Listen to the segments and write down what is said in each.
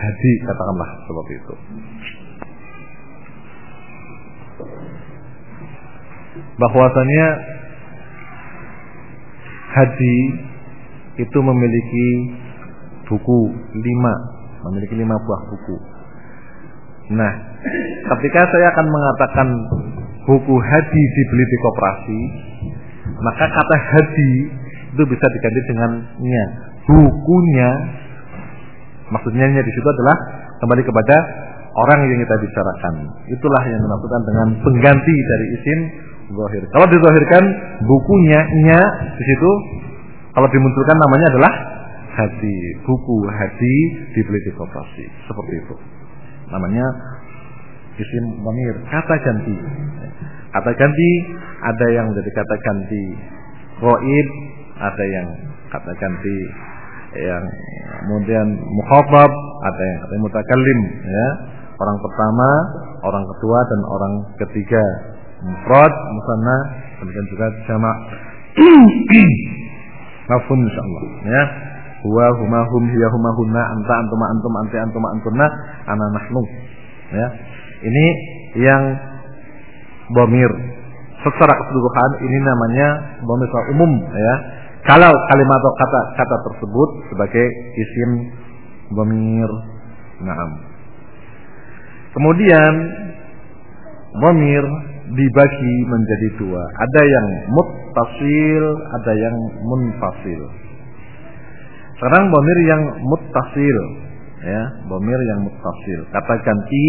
hadi katakanlah seperti itu. Bahwasanya hadi itu memiliki buku lima, memiliki lima buah buku. Nah, ketika saya akan mengatakan buku hadi dibeli di koperasi, maka kata hadi itu bisa diganti dengan nya. Bukunya maksudnya di situ adalah kembali kepada orang yang kita bicarakan. Itulah yang dimaksudkan dengan pengganti dari isim zahir. Kalau dizahirkan bukunya nya di situ kalau dimunculkan namanya adalah hadi. Buku hadi dibeli di koperasi. Seperti itu. Namanya isim dhamir, kata ganti. Kata ganti ada yang menjadi kata ganti ghaib, ada yang kata ganti yang kemudian mukhatab, ada yang kata mutakallim ya. Orang pertama, orang kedua dan orang ketiga. Mufrad, musanna, kemudian juga jamak. Mafhum insyaallah ya. Huwa huma hum hiya huma hunna anta antuma antum anti antuma antunna ana nahnu. Ya. Ini yang bomir. Secara keseluruhan ini namanya bomir umum ya. Kalau kalimat atau kata kata tersebut sebagai isim bomir. Naam. Kemudian bomir dibagi menjadi dua. Ada yang muttasil, ada yang munfasil. Sekarang bomir yang muttasil, ya, bomir yang muttasil. Kata ganti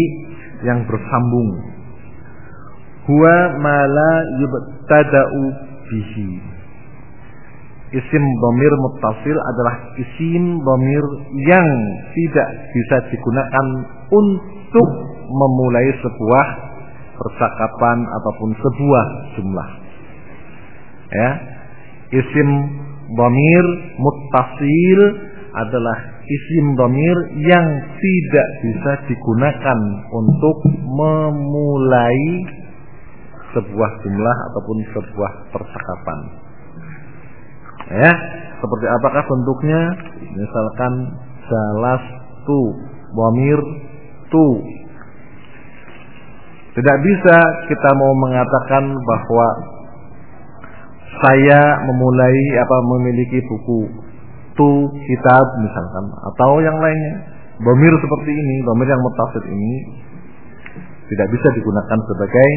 yang bersambung. Huwa mala yubtada'u bihi. Isim bomir muttasil adalah isim bomir yang tidak bisa digunakan untuk memulai sebuah percakapan ataupun sebuah jumlah. Ya. Isim bomir muttasil adalah isim domir yang tidak bisa digunakan untuk memulai sebuah jumlah ataupun sebuah percakapan. Ya, seperti apakah bentuknya? Misalkan salas tu, bomir tu. Tidak bisa kita mau mengatakan bahwa saya memulai apa memiliki buku tu kitab misalkan atau yang lainnya. Bomir seperti ini, bomir yang mutasid ini tidak bisa digunakan sebagai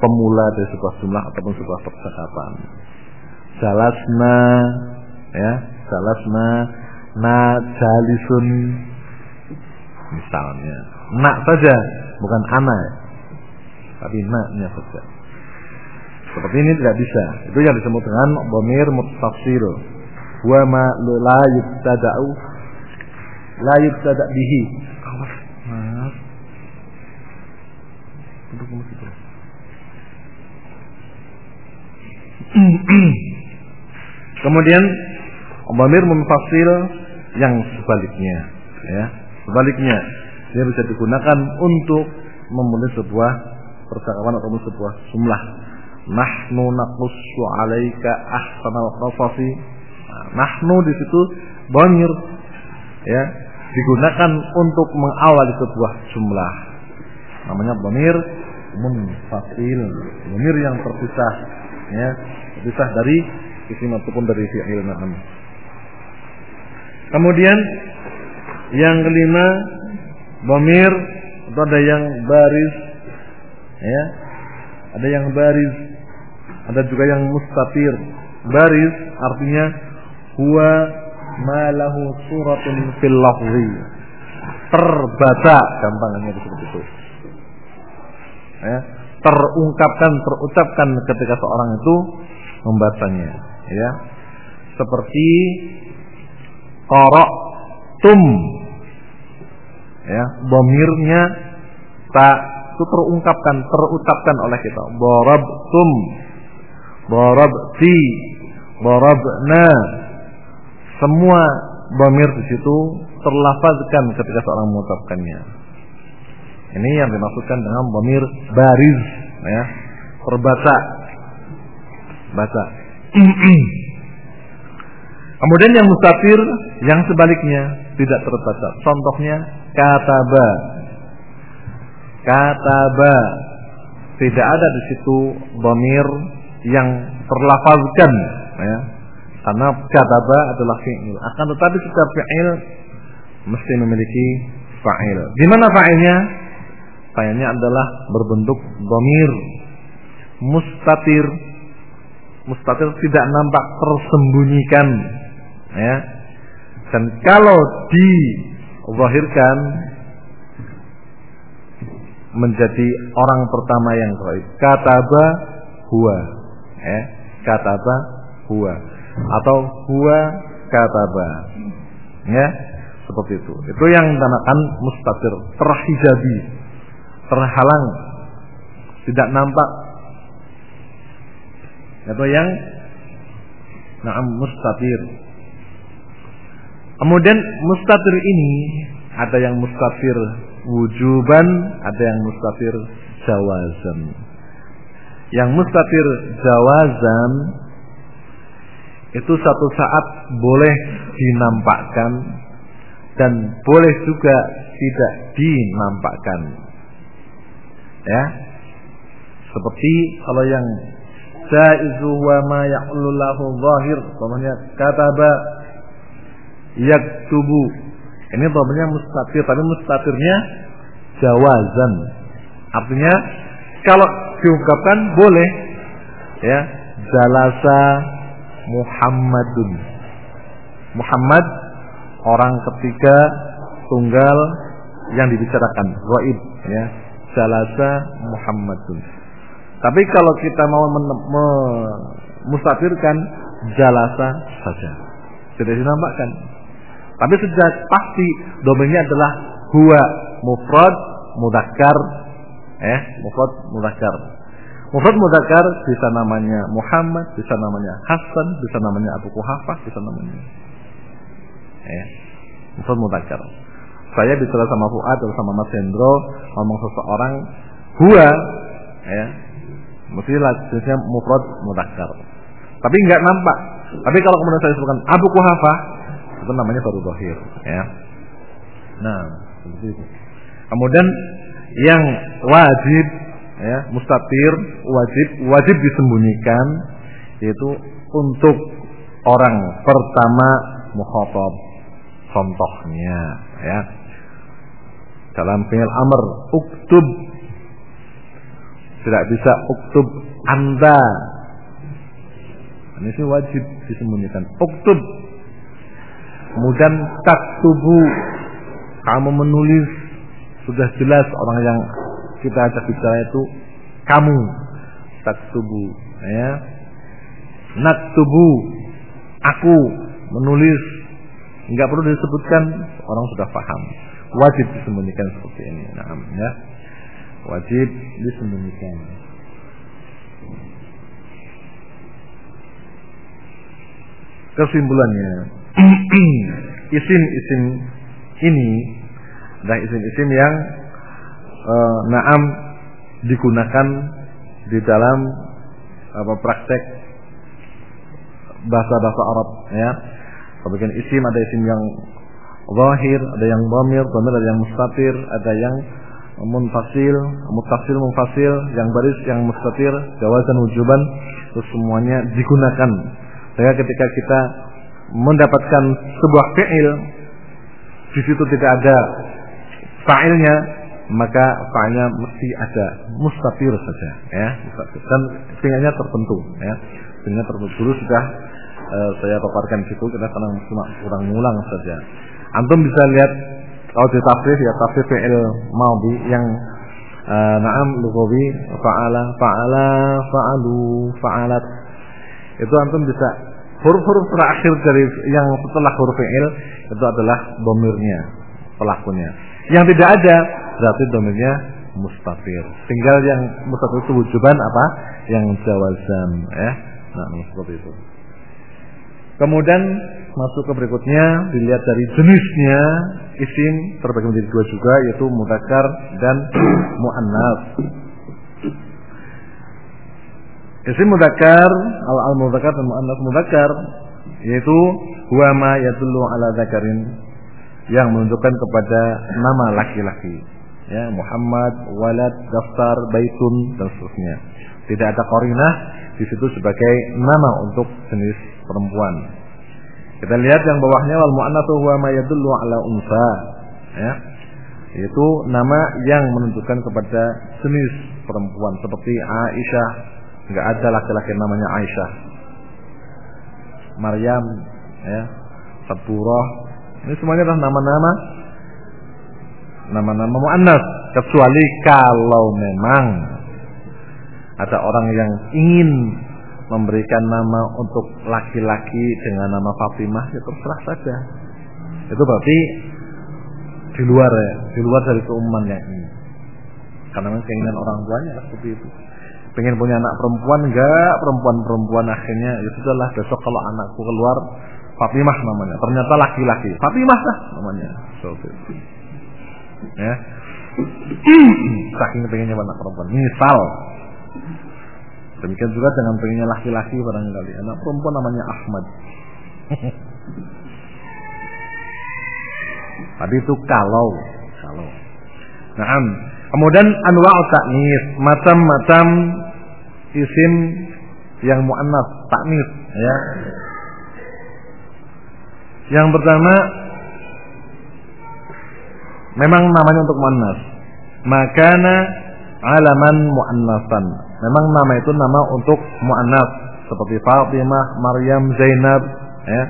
pemula dari sebuah jumlah ataupun sebuah percakapan. Jalasna ya, jalasna na jalisun misalnya. Nak saja, bukan ana ya. Tapi naknya saja. Seperti ini tidak bisa. Itu yang disebut dengan bomir mutasil wa ma la yubtada'u la yubtada' bihi awas mas Kemudian Dhamir munfasil yang sebaliknya ya. Sebaliknya dia bisa digunakan untuk memulai sebuah percakapan atau sebuah jumlah. Nahnu naqussu 'alaika ahsanal qasasi Nahnu di situ banir ya digunakan untuk mengawali sebuah jumlah. Namanya banir munfasil, banir yang terpisah ya, terpisah dari isim ataupun dari fi'il na'am. Kemudian yang kelima banir itu ada yang baris ya. Ada yang baris, ada juga yang mustatir. Baris artinya huwa ma lahu suratun fil lafzi terbaca gampangnya disebut itu ya terungkapkan terucapkan ketika seorang itu membacanya ya. Seperti tum ya. Bomirnya tak itu terungkapkan terucapkan oleh kita. Tum borab na semua bamir di situ terlafazkan ketika seorang mengucapkannya. Ini yang dimaksudkan dengan bamir bariz, ya, terbaca, baca. Kemudian yang mustafir yang sebaliknya tidak terbaca. Contohnya kataba. Kataba. Tidak ada di situ domir yang terlafazkan ya. Karena kataba adalah fi'il. Akan tetapi setiap fi'il mesti memiliki fa'il. Gimana fa'ilnya? Fa'ilnya adalah berbentuk domir mustatir. Mustatir tidak nampak tersembunyikan. Ya. Dan kalau dizahirkan menjadi orang pertama yang baik. Kataba huwa. Eh, kataba huwa atau huwa kataba. Ya, seperti itu. Itu yang dinamakan mustatir, terhijabi, terhalang, tidak nampak. Itu yang Naam mustatir. Kemudian mustatir ini ada yang mustatir wujuban, ada yang mustatir jawazan. Yang mustatir jawazan itu satu saat boleh dinampakkan dan boleh juga tidak dinampakkan. Ya. Seperti kalau yang jaizu wa ma ya'lullahu zahir, umpamanya kataba yaktubu. Ini umpamanya mustatir, tapi mustatirnya jawazan. Artinya kalau diungkapkan boleh ya jalasa Muhammadun. Muhammad orang ketiga tunggal yang dibicarakan Waib ya jalasa Muhammadun tapi kalau kita mau memusafirkan jalasa saja tidak dinampakkan tapi sejak pasti domainnya adalah huwa mufrad mudakkar eh mufrad mudakkar Mufrad mudzakkar bisa namanya Muhammad, bisa namanya Hasan, bisa namanya Abu Kuhafah, bisa namanya ya. Mufrad mudzakkar. Saya bicara sama Fuad atau sama Mas Hendro ngomong seseorang huwa ya. Mesti jenisnya mufrad mudzakkar. Tapi enggak nampak. Tapi kalau kemudian saya sebutkan Abu Kuhafah, itu namanya baru zahir ya. Nah, seperti itu. Kemudian yang wajib ya mustatir wajib wajib disembunyikan yaitu untuk orang pertama mukhatab contohnya ya dalam fi'il amr uktub tidak bisa uktub anda. Ini sih wajib disembunyikan. Uktub. Kemudian taktubu. Kamu menulis. Sudah jelas orang yang kita ajak bicara itu kamu. Taktubu. Ya. Naktubu. Aku menulis. Nggak perlu disebutkan. Orang sudah paham. Wajib disembunyikan seperti ini. Nah, ya wajib disembunyikan kesimpulannya isim-isim ini adalah isim-isim yang uh, naam digunakan di dalam apa praktek bahasa-bahasa Arab ya. Sebagian isim ada isim yang zahir, ada yang dhamir, dhamir ada yang mustatir, ada yang munfasil, mutasil, munfasil, yang baris, yang mustatir, jawazan wujuban, itu semuanya digunakan. Sehingga ketika kita mendapatkan sebuah fi'il di situ tidak ada fa'ilnya, maka fa'ilnya mesti ada mustafir saja ya. Dan fi'ilnya tertentu ya. Fi'ilnya tertentu. Dulu sudah uh, saya paparkan situ kita cuma kurang ngulang saja. Antum bisa lihat kalau di tafsir ya tafsir fi'il madhi yang uh, na'am lughawi fa'ala fa'ala fa'alu fa'alat itu antum bisa huruf-huruf terakhir dari yang setelah huruf fi'il itu adalah domirnya pelakunya yang tidak ada berarti domainnya mustafir. Tinggal yang mustafir itu wujuban apa? Yang jawazan ya. Nah, seperti itu. Kemudian masuk ke berikutnya dilihat dari jenisnya isim terbagi menjadi dua juga yaitu mudakar dan muannas. Isim mudakar al al mudakar dan muannas mudakar yaitu huwa ma yadullu ala dzakarin yang menunjukkan kepada nama laki-laki. Ya, Muhammad, walad, daftar, baitun dan seterusnya. Tidak ada korinah di situ sebagai nama untuk jenis perempuan. Kita lihat yang bawahnya wal mu'annatsu huwa ma yadullu ala unsa. Ya. Itu nama yang menunjukkan kepada jenis perempuan seperti Aisyah, enggak ada laki-laki namanya Aisyah. Maryam, ya, Saburah. Ini semuanya adalah nama-nama nama-nama muannas kecuali kalau memang ada orang yang ingin memberikan nama untuk laki-laki dengan nama Fatimah ya terserah saja. Itu berarti di luar ya, di luar dari keumuman yang ini. Karena memang keinginan orang tuanya seperti itu. Pengen punya anak perempuan enggak, perempuan-perempuan akhirnya ya sudahlah besok kalau anakku keluar Fatimah namanya. Ternyata laki-laki. Fatimah lah namanya. So, ya. Saking pengennya anak perempuan. Misal Demikian juga dengan pengennya laki-laki barangkali. Anak perempuan namanya Ahmad. Tadi itu kalau, kalau. Nah, kemudian anwa taknis, macam-macam isim yang muannas, taknis, ya. Yang pertama memang namanya untuk muannas. Makana alaman muannasan. Memang nama itu nama untuk muannas seperti Fatimah, Maryam, Zainab, ya,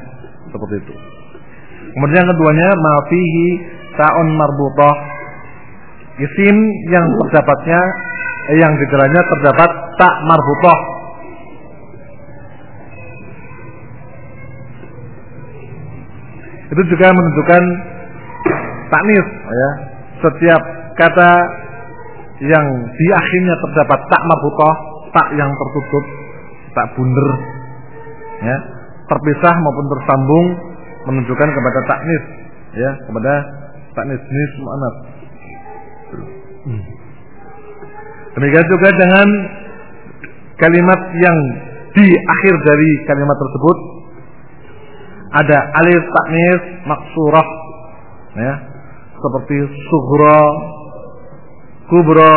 seperti itu. Kemudian yang keduanya mafihi ta'un marbutah. Isim yang terdapatnya eh, yang di terdapat tak marbutah. Itu juga menunjukkan taknis ya. Setiap kata yang di akhirnya terdapat tak marbutah, tak yang tertutup, tak bunder ya, terpisah maupun tersambung menunjukkan kepada taknis ya kepada taknis nis mu'anats demikian juga dengan kalimat yang di akhir dari kalimat tersebut ada alif taknis maksurah ya seperti sughra kubra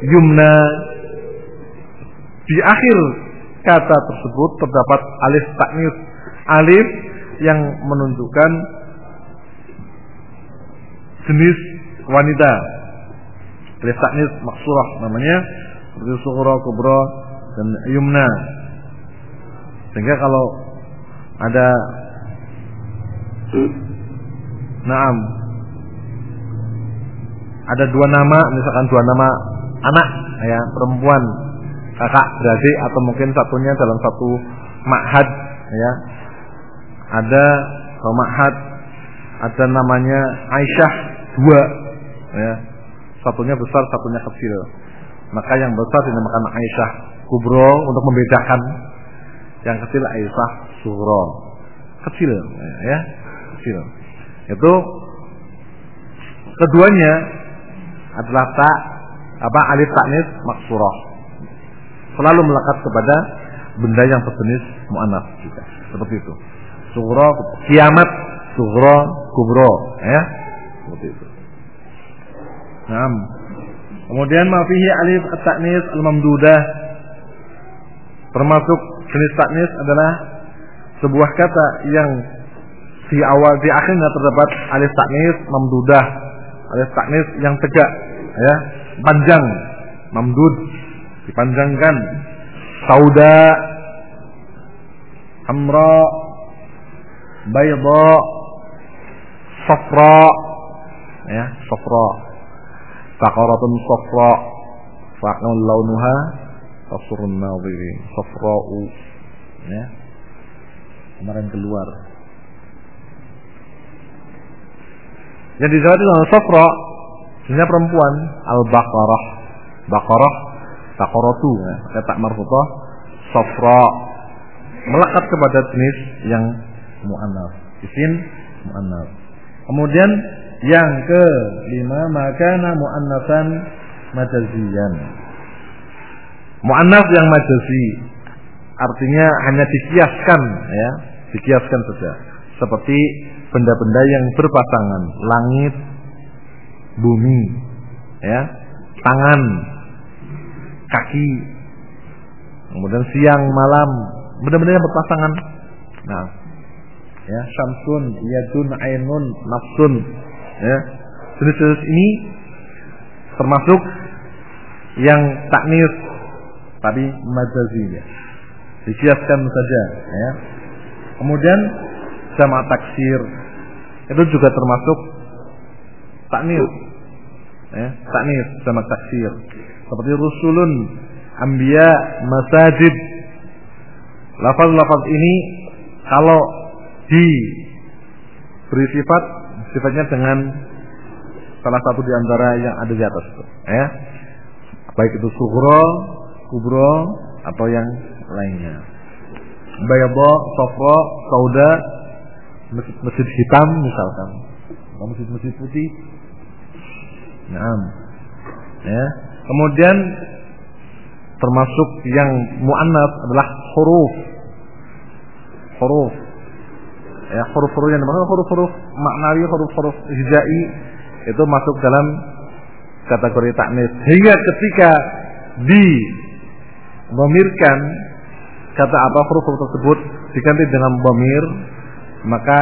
yumna di akhir kata tersebut terdapat alif taknis alif yang menunjukkan jenis wanita. Letaknis maksurah namanya seperti sughra, kubra dan yumna. Sehingga kalau ada Naam ada dua nama misalkan dua nama anak ya perempuan kakak beradik atau mungkin satunya dalam satu ma'had ya ada Romahat, ada namanya Aisyah dua, ya. Satunya besar, satunya kecil. Maka yang besar dinamakan Aisyah Kubro untuk membedakan. Yang kecil Aisyah Suro. Kecil, ya, kecil. Itu keduanya adalah tak apa alif taknis maksurah. Selalu melekat kepada benda yang berjenis mu'anaf juga. Seperti itu. Sughra kiamat sughra kubro ya seperti itu. Naam. Kemudian mafihi alif at-ta'nis al-mamdudah termasuk jenis taknis adalah sebuah kata yang di awal di akhirnya terdapat alif taknis mamdudah alif taknis yang tegak ya. Panjang mamdud dipanjangkan. Sauda hamra bayda safra ya safra. Faqaratun safra faqul launuha tasurun nadhirin safra'u ya. Kemarin keluar yang disebut dengan safra sebenarnya perempuan al-baqarah baqarah taqaratu ya, kata marfutah safra melekat kepada jenis yang mu'annas. Isim mu'annas. Kemudian yang ke lima makana mu'annasan majaziyan. Mu'annas yang majazi artinya hanya dikiaskan ya, dikiaskan saja. Seperti benda-benda yang berpasangan, langit, bumi, ya, tangan, kaki, kemudian siang, malam, benda-benda yang berpasangan. Nah, ya, syamsun, yadun, ainun, nafsun, ya. Jenis-jenis ini termasuk yang taknis tadi majazinya. Disiapkan saja, ya. Kemudian sama taksir. Itu juga termasuk taknis ya, taknis sama taksir. Seperti rusulun ambia masajid. Lafaz-lafaz ini kalau diberi sifat sifatnya dengan salah satu di antara yang ada di atas itu ya. Baik itu sugro kubro atau yang lainnya. Bayadha safra sauda masjid hitam misalkan. Masjid-masjid putih. Nah ya. Kemudian termasuk yang muannats adalah huruf. Huruf. Ya huruf-huruf yang dimaksud huruf-huruf maknawi huruf-huruf hijai itu masuk dalam kategori taknis. Hingga ketika di memirkan kata apa huruf-huruf tersebut diganti dengan bomir maka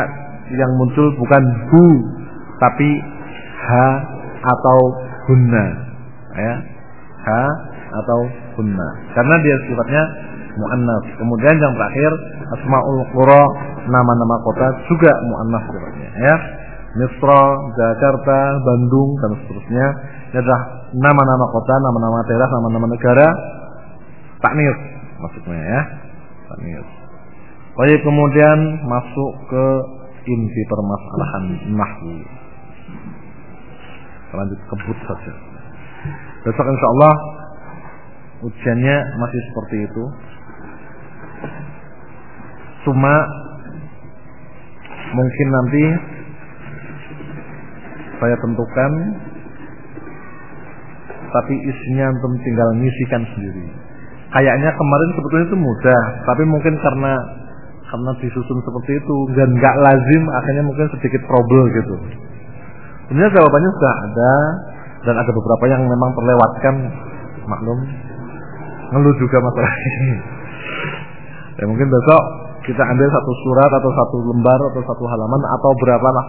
yang muncul bukan hu tapi ha atau hunna. Ya. Ha atau hunna. Karena dia sifatnya muannas kemudian yang terakhir asmaul qura nama-nama kota juga muannas sifatnya. Ya. Misra, Jakarta, Bandung dan seterusnya. Ini adalah nama-nama kota, nama-nama daerah, nama-nama negara. Taknis maksudnya ya. Taknis Baik kemudian masuk ke inti permasalahan nahwu. Lanjut kebut saja. Besok insya Allah ujiannya masih seperti itu. Cuma mungkin nanti saya tentukan tapi isinya antum tinggal ngisikan sendiri. Kayaknya kemarin sebetulnya itu mudah, tapi mungkin karena karena disusun seperti itu dan nggak lazim akhirnya mungkin sedikit trouble gitu. Sebenarnya jawabannya sudah ada dan ada beberapa yang memang terlewatkan maklum ngeluh juga masalah ini. Ya mungkin besok kita ambil satu surat atau satu lembar atau satu halaman atau berapa lah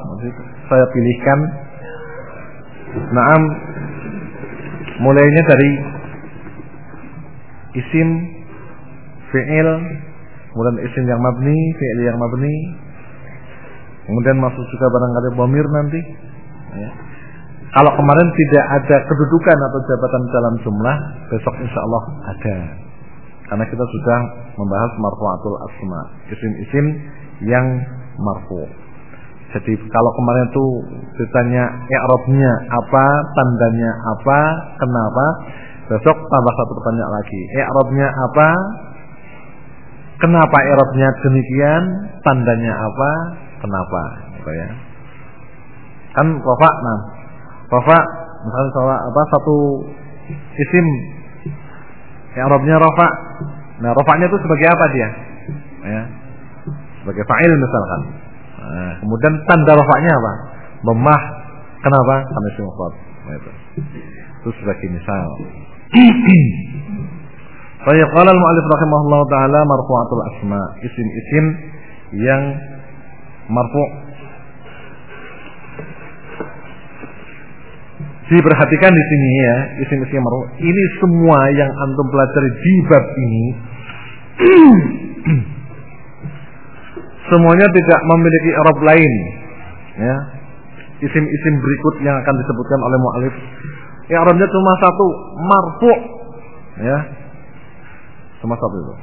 saya pilihkan. Naam mulainya dari isim fi'il kemudian isim yang mabni, fi'il yang mabni, kemudian masuk juga barangkali bomir nanti. Ya. Kalau kemarin tidak ada kedudukan atau jabatan dalam jumlah, besok insya Allah ada. Karena kita sudah membahas marfu'atul asma, isim-isim yang marfu. Jadi kalau kemarin itu ditanya i'rabnya apa, tandanya apa, kenapa, besok tambah satu pertanyaan lagi. I'rabnya apa, Kenapa erotnya demikian? Tandanya apa? Kenapa? Gitu ya. Kan rofa, nah, rofa misalnya salah apa satu isim erotnya rofa. Nah, rofanya itu sebagai apa dia? Ya. Sebagai fa'il misalkan. Nah, kemudian tanda rofanya apa? Memah. Kenapa? Karena mufrad. Nah. Itu sebagai misal. Saya qala al-mu'allif rahimahullah taala marfu'atul asma, isim-isim yang marfu' Diperhatikan di sini ya, isim-isim marfu. Ini semua yang antum pelajari di bab ini semuanya tidak memiliki Arab lain. Ya. Isim-isim berikut yang akan disebutkan oleh mu'alif. Ya Arabnya cuma satu, marfu. Ya, Cuma satu itu.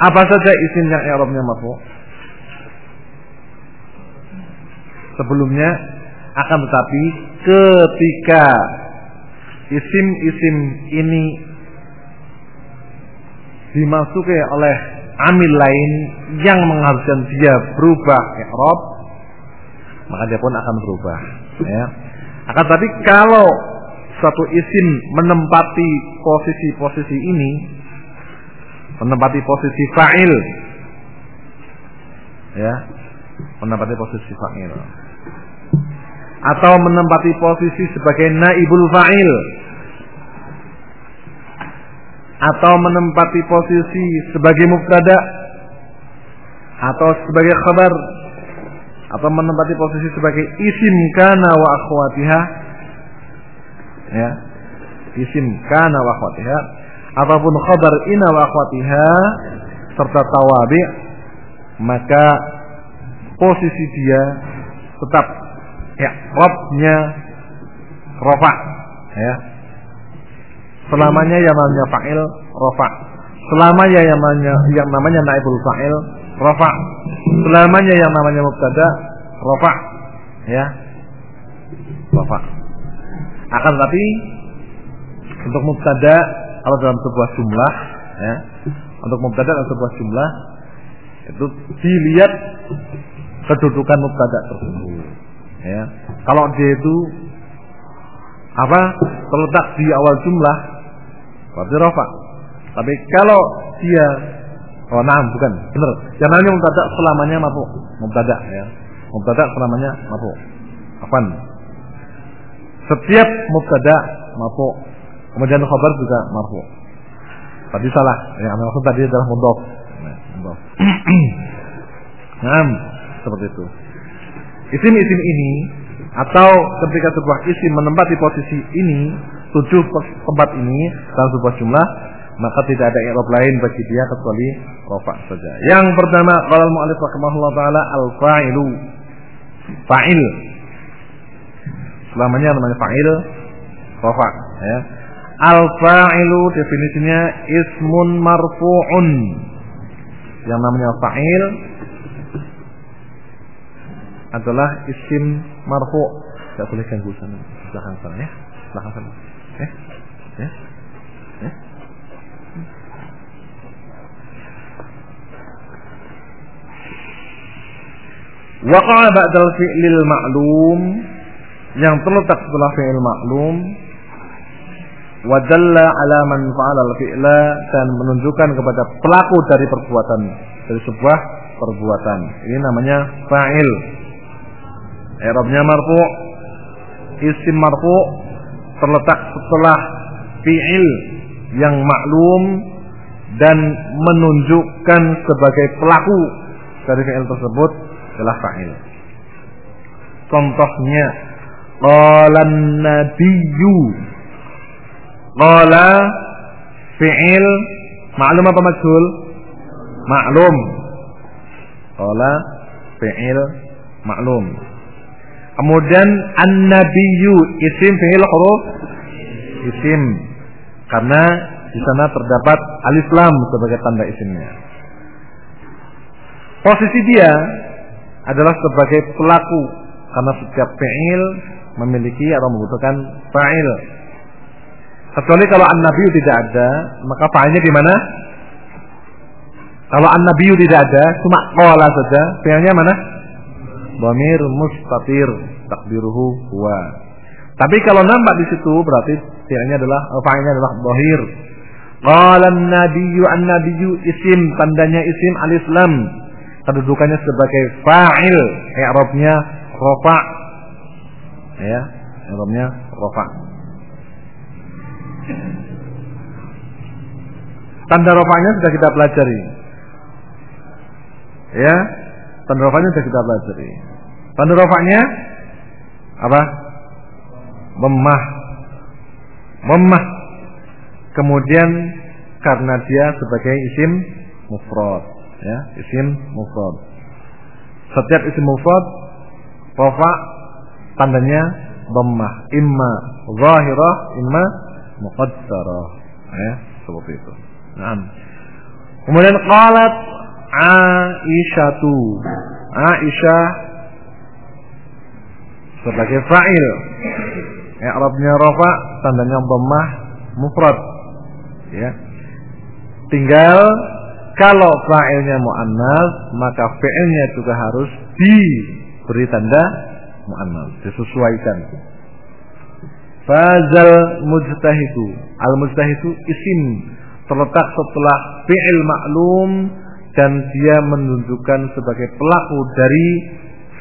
Apa saja isim yang i'rabnya marfu? Sebelumnya akan tetapi ketika isim-isim ini dimasuki oleh amil lain yang mengharuskan dia berubah i'rab maka dia pun akan berubah ya. Akan tetapi kalau satu isim menempati posisi-posisi ini menempati posisi fa'il. Ya. Menempati posisi fa'il. Atau menempati posisi sebagai naibul fa'il. Atau menempati posisi sebagai mubtada. Atau sebagai khabar. Atau menempati posisi sebagai isim kana wa akhwatiha. Ya. Isim kana wa akhwatiha ataupun khabar ina wa akhwatiha serta tawabi maka posisi dia tetap ya robnya rofa ya. Selamanya yang namanya fa'il rofa selamanya yang namanya yang namanya naibul fa'il rofa selamanya yang namanya mubtada rofa ya. Rofa akan tapi untuk mubtada kalau dalam sebuah jumlah ya untuk mubtada dalam sebuah jumlah itu dilihat kedudukan mubtada tersebut ya. Kalau dia itu apa terletak di awal jumlah berarti rofa tapi kalau dia oh nah bukan benar. Yang namanya mubtada selamanya mampu mubtada ya. Mubtada selamanya mampu apa setiap mubtada mampu kemudian khabar juga mampu Tadi salah. Yang maksud tadi adalah mudhof. Nah, nah, seperti itu. Isim-isim ini atau ketika sebuah isim menempati posisi ini, tujuh tempat ini dalam sebuah jumlah, maka tidak ada i'rab lain bagi dia kecuali rafa saja. Yang pertama, qala al-mu'allif rahimahullah taala al-fa'ilu. Fa'il. Selamanya namanya fa'il, rafa, ya. Al-fa'ilu definisinya ismun marfu'un. Yang namanya fa'il adalah isim marfu'. Tidak boleh ganggu sana. Belakang sana ya. Belakang sana. Ya. Ya. Ya. Waqa'a ba'dal fi'lil ma'lum yang terletak setelah fi'il ma'lum wadalla ala man fa'ala al-fi'la dan menunjukkan kepada pelaku dari perbuatan dari sebuah perbuatan. Ini namanya fa'il. I'rabnya marfu. Isim marfu terletak setelah fi'il yang maklum dan menunjukkan sebagai pelaku dari fi'il tersebut adalah fa'il. Contohnya qala nabiyyu Qala fi'il maklum apa majhul? Maklum. Qala fi'il maklum. Kemudian an-nabiyyu isim fi'il huruf isim karena di sana terdapat alif lam sebagai tanda isimnya. Posisi dia adalah sebagai pelaku karena setiap fi'il memiliki atau membutuhkan fa'il Kecuali kalau an-nabiyu tidak ada, maka fa'ilnya di mana? Kalau an-nabiyu tidak ada, cuma qala saja, fi'ilnya mana? Dhamir mustatir takdiruhu huwa. Tapi kalau nampak di situ berarti fi'ilnya adalah fa'ilnya adalah dhahir. Qala an-nabiyyu an-nabiyyu isim tandanya isim al-islam. Kedudukannya sebagai fa'il, i'rabnya rafa. Ya, i'rabnya rafa. Tanda rofanya sudah kita pelajari. Ya, tanda rofanya sudah kita pelajari. Tanda rofanya apa? Memah. Memah. Kemudian karena dia sebagai isim mufrad, ya, isim mufrad. Setiap isim mufrad rofa tandanya dhammah, imma zahirah, imma muqaddarah, ya, seperti itu. Nah. Kemudian qalat Aisyatu. Aisyah sebagai fa'il. I'rabnya rafa, tandanya dhammah mufrad. Ya. Tinggal kalau fa'ilnya muannas, maka fi'ilnya juga harus diberi tanda muannas, disesuaikan. Fazal mujtahidu. Al mujtahidu isim terletak setelah fi'il maklum dan dia menunjukkan sebagai pelaku dari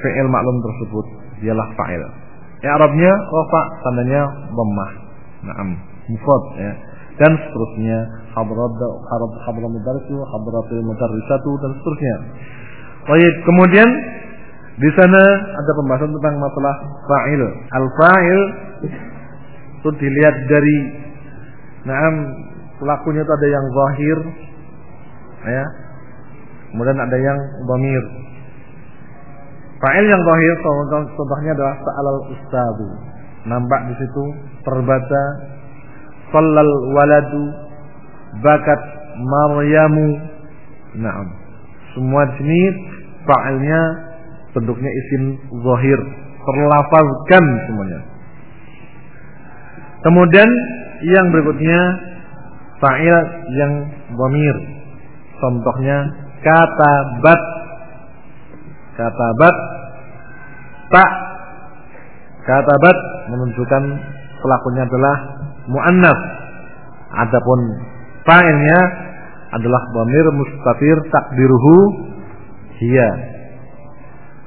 fi'il maklum tersebut dialah fa'il. Arabnya rafa tandanya dhammah. Naam, mufrad ya. Dan seterusnya hadrat hadrat hadrat mudarrisu, hadratul mudarrisatu dan seterusnya. Baik, kemudian di sana ada pembahasan tentang masalah fa'il. Al-fa'il itu dilihat dari naam pelakunya itu ada yang zahir ya. Kemudian ada yang dhamir. Fa'il yang zahir contohnya adalah sa'alal ustadu. Nampak di situ terbaca sallal waladu bakat maryamu. Naam. Semua sini fa'ilnya bentuknya isim zahir, terlafazkan semuanya. Kemudian yang berikutnya fa'il yang dhamir. Contohnya kata bat Katabat tak katabat menunjukkan pelakunya adalah muannas. Adapun fa'ilnya adalah dhamir mustatir takdiruhu hiya.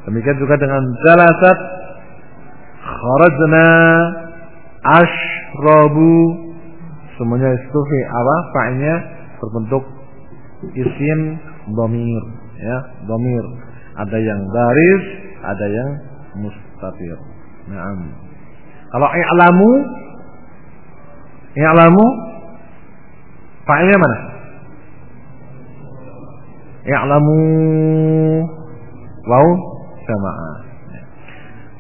Demikian juga dengan jalasat kharajna ashrabu semuanya itu fi apa fa'ilnya berbentuk isim dhamir ya dhamir ada yang baris, ada yang mustatir. Naam. Kalau i'lamu i'lamu fa'ilnya mana? I'lamu waw jamaah.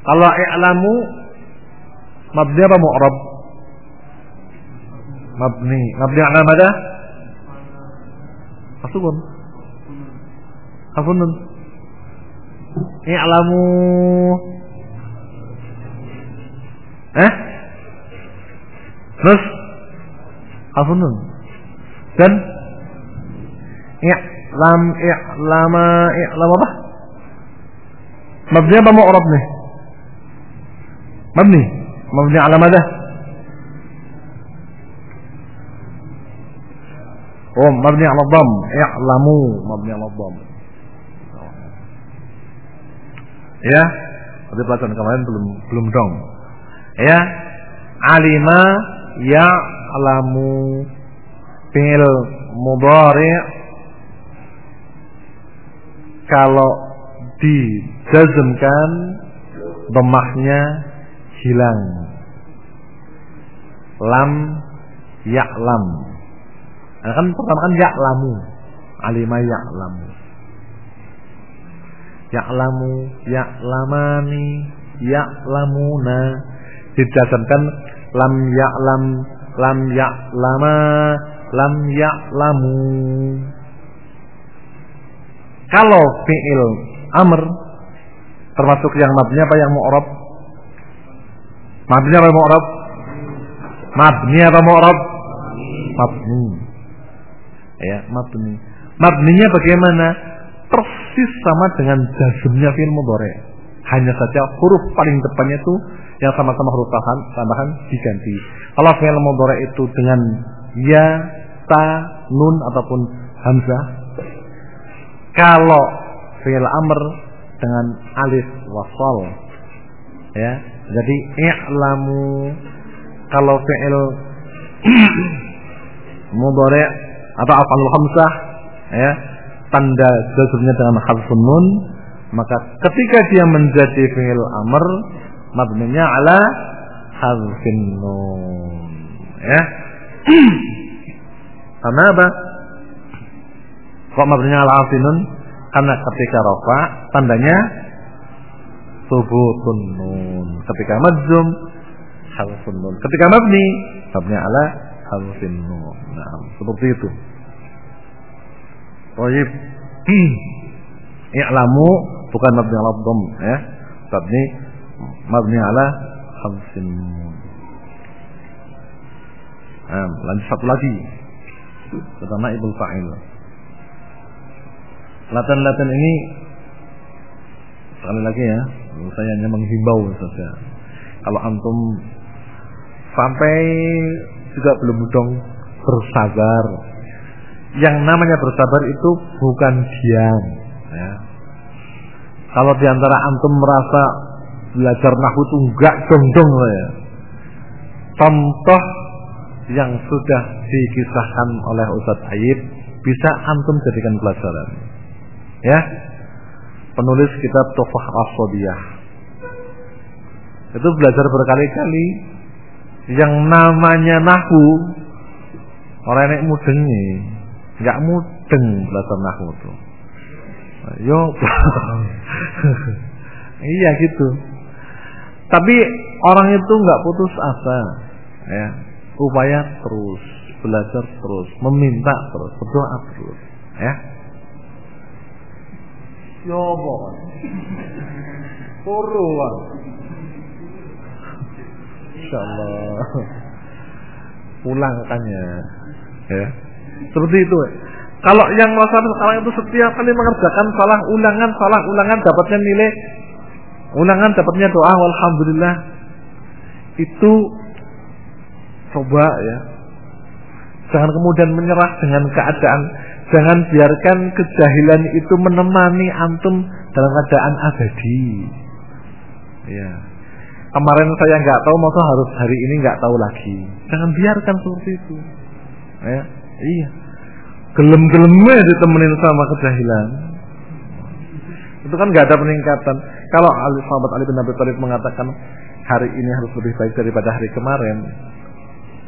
Kalau i'lamu mabni apa mu'rab? Mabni. Mabni ala mada? Hasbun. Hasbun. I'lamu Eh? Terus Afunun Dan I'lam I'lama I'lam apa? Mabni apa mu'rab nih? Mabni Mabni ala madah Oh, mabni ala dham. I'lamu mabni ala dham. Ya, tapi pelajaran kemarin belum belum dong. Ya, alima ya alamu fi'il mudhari kalau dijazmkan domahnya hilang. Lam ya'lam. Nah, kan pertama kan ya'lamu. Alima ya'lamu. Ya'lamu, ya'lamani, ya'lamuna. Dijazamkan lam ya'lam, lam ya'lama, lam ya'lamu. Kalau fi'il amr termasuk yang mabni apa? Yang mu'rab? Mabni apa mu'rab? Mabni apa mu'rab? Mabni. Ya, mabni. Mabninya bagaimana? persis sama dengan jazmnya fi'il mudhari. Hanya saja huruf paling depannya itu yang sama-sama huruf tambahan, tambahan diganti. Kalau fi'il mudhari itu dengan ya, ta, nun ataupun hamzah. Kalau fi'il amr dengan alif wasal. Ya. Jadi i'lamu. Kalau fi'il mudhari atau afalul hamzah ya tanda jazmnya dengan harfun nun maka ketika dia menjadi fi'il amr mabninya ala harfin nun ya. Karena apa? Kok mabninya ala harfin nun? Karena ketika rafa tandanya subutun nun ketika majzum harfun nun ketika mabni mabninya ala harfin nun nah seperti itu Wajib. I'lamu bukan mabni ala dhamm ya. Tapi mabni ala khamsin. Nah, lanjut satu lagi. Pertama ibul fa'il. Latan-latan ini sekali lagi ya, saya hanya menghimbau saja. Kalau antum sampai juga belum dong bersabar Yang namanya bersabar itu bukan diam. Ya. Kalau di antara antum merasa belajar nahu itu enggak dong-dong ya. Contoh yang sudah dikisahkan oleh Ustadz Ayib bisa antum jadikan pelajaran. Ya. Penulis kitab Tofah Asodiyah. Itu belajar berkali-kali yang namanya nahu orang yang mudengnya nggak mudeng belajar nahu itu. Yo, iya gitu. Tapi orang itu nggak putus asa, ya. Upaya terus, belajar terus, meminta terus, berdoa terus, ya. Boh. Turu, Insyaallah. Pulang kan ya. Ya. Seperti itu. Kalau yang merasa sekarang itu setiap kali mengerjakan salah ulangan, salah ulangan dapatnya nilai ulangan dapatnya doa alhamdulillah. Itu coba ya. Jangan kemudian menyerah dengan keadaan. Jangan biarkan kejahilan itu menemani antum dalam keadaan abadi. Ya. Kemarin saya nggak tahu, masa harus hari ini nggak tahu lagi. Jangan biarkan seperti itu. Ya, iya. Gelem-gelemnya ditemenin sama kejahilan. Itu kan nggak ada peningkatan. Kalau Ali sahabat Ali bin Abi Thalib mengatakan hari ini harus lebih baik daripada hari kemarin.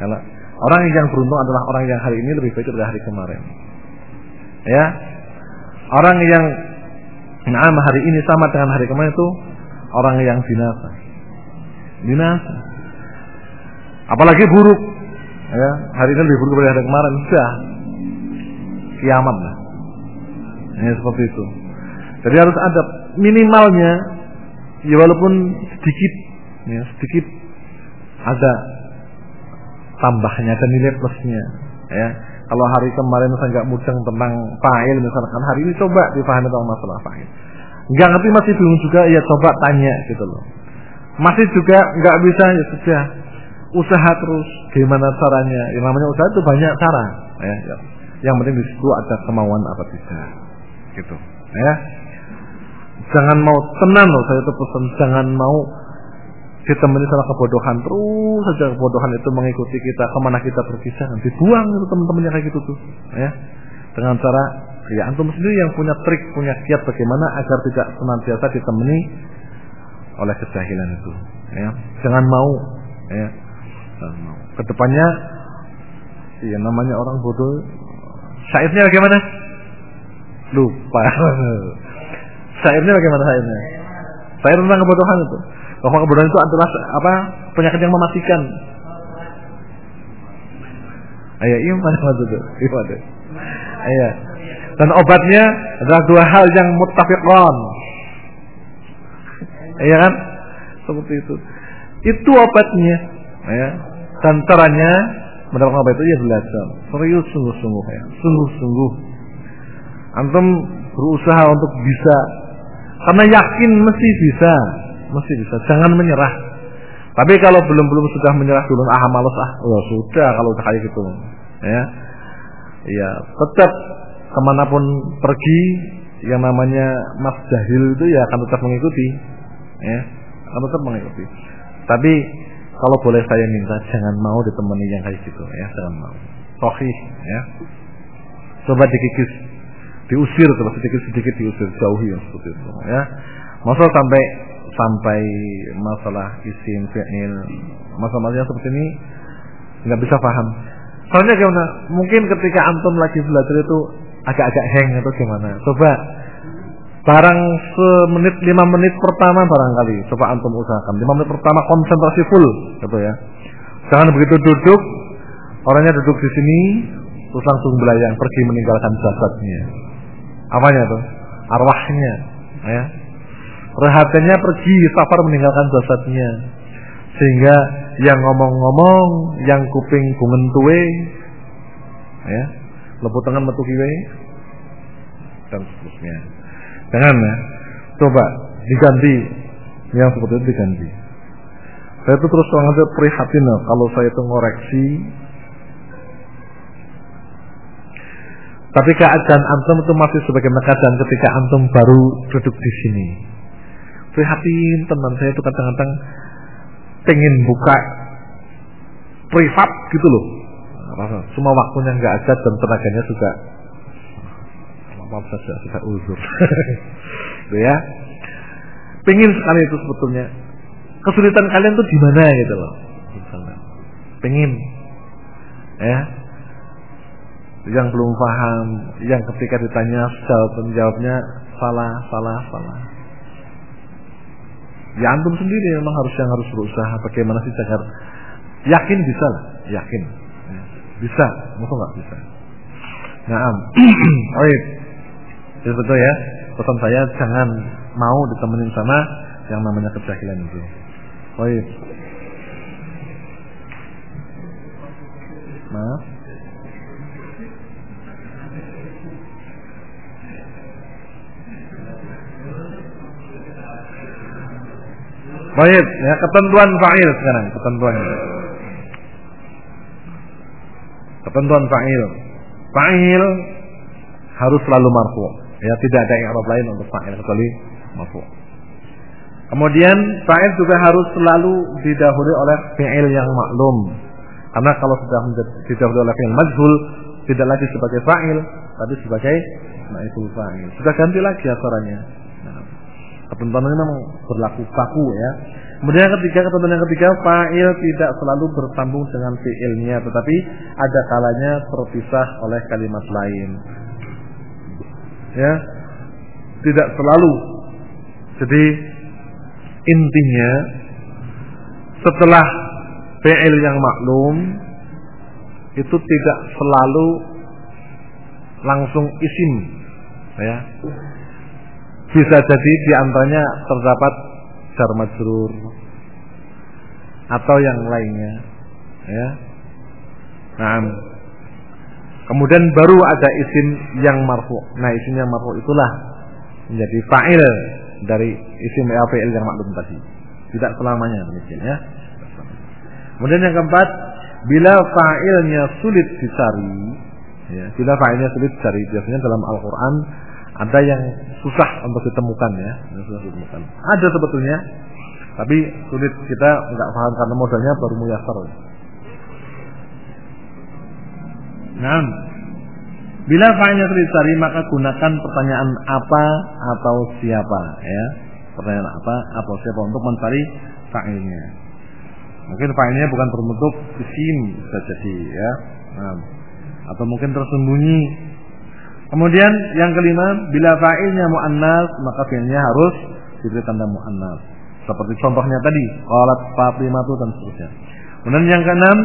Kalau orang yang beruntung adalah orang yang hari ini lebih baik daripada hari kemarin. Ya. Orang yang nah hari ini sama dengan hari kemarin itu orang yang binasa. Binasa. Apalagi buruk. Ya, hari ini lebih buruk daripada hari kemarin. Sudah kiamat lah. Ya, seperti itu. Jadi harus ada minimalnya ya walaupun sedikit ya sedikit ada tambahnya dan nilai plusnya ya kalau hari kemarin saya nggak mudeng tentang fa'il misalkan hari ini coba dipahami tentang masalah fa'il. Nggak ngerti masih bingung juga ya coba tanya gitu loh. Masih juga nggak bisa ya sudah usaha terus gimana caranya? Yang namanya usaha itu banyak cara ya, ya. yang penting di situ ada kemauan apa tidak gitu ya. Jangan mau tenang loh saya itu pesan jangan mau ditemani sama kebodohan. Terus saja kebodohan itu mengikuti kita ke mana kita pergi jangan dibuang itu teman-temannya kayak gitu tuh ya. Dengan cara ya antum sendiri yang punya trik punya kiat bagaimana agar tidak senantiasa ditemani oleh kejahilan itu ya. Jangan mau ya. Jangan mau. Ke depannya ya namanya orang bodoh syairnya bagaimana? Lupa. Syairnya bagaimana syairnya? Syair tentang kebodohan itu bahwa kebodohan itu adalah apa penyakit yang mematikan Ayah, iya mana itu? Iya ada. Ayah. Dan obatnya adalah dua hal yang mutafiqan. Iya kan? Seperti itu. Itu obatnya. Ya. Dan caranya mendapatkan obat itu ya belajar. Serius sungguh-sungguh ya. Sungguh-sungguh. Antum berusaha untuk bisa. Karena yakin mesti bisa. Mesti bisa. Jangan menyerah. Tapi kalau belum-belum sudah menyerah dulu ah malas ah, oh sudah kalau udah kayak gitu. Ya. Ya, tetap ke mana pun pergi yang namanya mas jahil itu ya akan tetap mengikuti. Ya. Akan tetap mengikuti. Tapi kalau boleh saya minta jangan mau ditemani yang kayak gitu. Ya jangan mau. Tohih ya. Coba dikikis. Diusir coba sedikit sedikit diusir. Jauhi yang seperti itu ya. Masa sampai sampai masalah isim fi'il masalah-masalah seperti ini nggak bisa paham. Soalnya gimana? Mungkin ketika antum lagi belajar itu agak-agak hang atau gimana? Coba barang semenit lima menit pertama barangkali. Coba antum usahakan. Lima menit pertama konsentrasi full gitu ya. Jangan begitu duduk. Orangnya duduk di sini terus langsung belayang pergi meninggalkan jasadnya. Apanya tuh arwahnya ya perhatiannya pergi safar meninggalkan jasadnya. Sehingga yang ngomong-ngomong yang kuping bungen tuwe ya lepu tangan metu kiwe dan seterusnya. Jangan ya coba diganti yang seperti itu diganti. Saya itu terus terang aja prihatin kalau saya itu ngoreksi. Tapi keadaan antum itu masih sebagai keadaan ketika antum baru duduk di sini. Prihatin teman saya itu kadang-kadang pengen buka privat gitu loh. Semua waktunya nggak ada dan tenaganya juga maaf saja sudah uzur. gitu ya. Pengen sekali itu sebetulnya. Kesulitan kalian tuh di mana gitu loh. Pengen. Ya. Yang belum paham, yang ketika ditanya jawab jawabnya salah, salah, salah. Ya antum sendiri memang harus yang harus berusaha bagaimana sih agar yakin bisa lah, yakin. Ya. Bisa, masa nggak bisa. Nah, baik. Jadi betul ya. Pesan saya jangan mau ditemenin sama yang namanya kejahilan itu. Baik. Maaf. Baik, ya ketentuan fa'il sekarang, ketentuan. Ketentuan fa'il. Fa'il harus selalu marfu. Ya, tidak ada i'rab lain untuk fa'il kecuali marfu. Kemudian fa'il juga harus selalu didahului oleh fi'il yang maklum. Karena kalau sudah didahului oleh fi'il majhul, tidak lagi sebagai fa'il, tapi sebagai naibul fa'il. Sudah ganti lagi asalnya. Ketentuan ini memang berlaku kaku ya. Kemudian yang ketiga, ketentuan yang ketiga, fa'il tidak selalu bersambung dengan fi'ilnya, tetapi ada kalanya terpisah oleh kalimat lain. Ya, tidak selalu. Jadi intinya setelah fi'il yang maklum itu tidak selalu langsung isim ya bisa jadi di antaranya terdapat jar majrur atau yang lainnya ya nah kemudian baru ada isim yang marfu nah isim yang marfu itulah menjadi fa'il dari isim fi'il yang maklum tadi. Tidak selamanya demikian ya. Kemudian yang keempat, bila fa'ilnya sulit dicari, ya, bila fa'ilnya sulit dicari, biasanya dalam Al-Qur'an ada yang susah untuk ditemukan ya, yang susah ditemukan. Ada sebetulnya, tapi sulit kita nggak paham karena modalnya baru muyasar. Nah, Bila fa'ilnya dicari maka gunakan pertanyaan apa atau siapa ya. Pertanyaan apa atau siapa untuk mencari fa'ilnya. Mungkin fa'ilnya bukan berbentuk isim bisa jadi ya. Nah, atau mungkin tersembunyi. Kemudian yang kelima, bila fa'ilnya muannas maka fi'ilnya harus diberi tanda muannas. Seperti contohnya tadi, qalat Fatimah dan seterusnya. Kemudian yang keenam,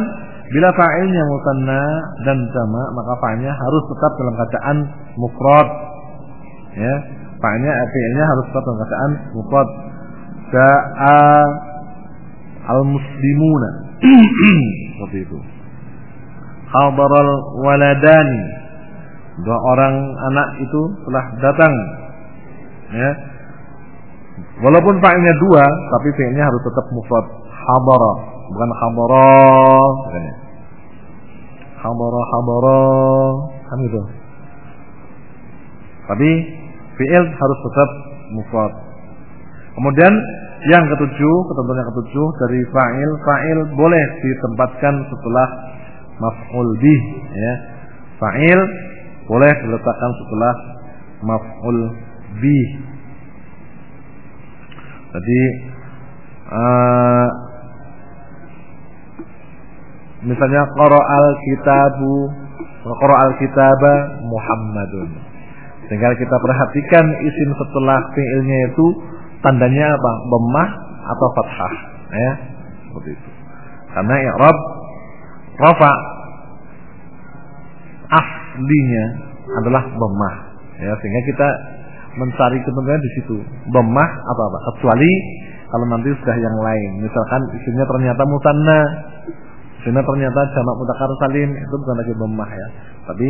Bila fa'ilnya mutanna dan jama, maka fa'ilnya harus tetap dalam keadaan mufrad. Ya, fa'ilnya fi'ilnya harus tetap dalam keadaan mufrad. Ja'a al-muslimuna. Seperti itu. Hadaral waladani. Dua orang anak itu telah datang. Ya. Walaupun fa'ilnya dua, tapi fi'ilnya harus tetap mufrad. Hadara, bukan hadara habara habara kan gitu tapi fi'il harus tetap mufrad kemudian yang ketujuh ketentuan yang ketujuh dari fa'il fa'il boleh ditempatkan setelah maf'ul bih ya fa'il boleh diletakkan setelah maf'ul bih jadi uh, Misalnya al kitabu al kitaba Muhammadun. Tinggal kita perhatikan isim setelah fiilnya itu tandanya apa? Bemah atau fathah, ya. Seperti itu. Karena i'rab rafa aslinya adalah bemah, ya sehingga kita mencari kebenaran di situ. Bemah atau apa? Kecuali kalau nanti sudah yang lain. Misalkan isimnya ternyata musanna, sehingga ternyata jamak mutakar salim itu bukan lagi memah ya, tapi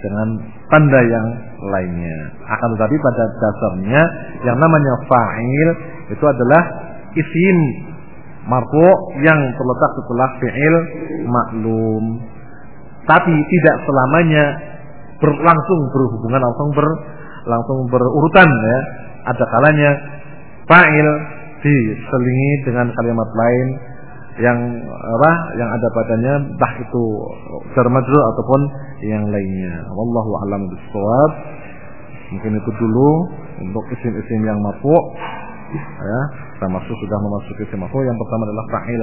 dengan tanda yang lainnya. Akan tetapi pada dasarnya yang namanya fa'il itu adalah isim marfu yang terletak setelah fi'il maklum. Tapi tidak selamanya berlangsung berhubungan langsung ber langsung berurutan ya. Ada kalanya fa'il diselingi dengan kalimat lain yang apa yang ada padanya entah itu jar ataupun yang lainnya. Wallahu a'lam bishawab. Mungkin itu dulu untuk isim-isim yang mafu ya, termasuk sudah memasuki isim mafu. Yang pertama adalah fa'il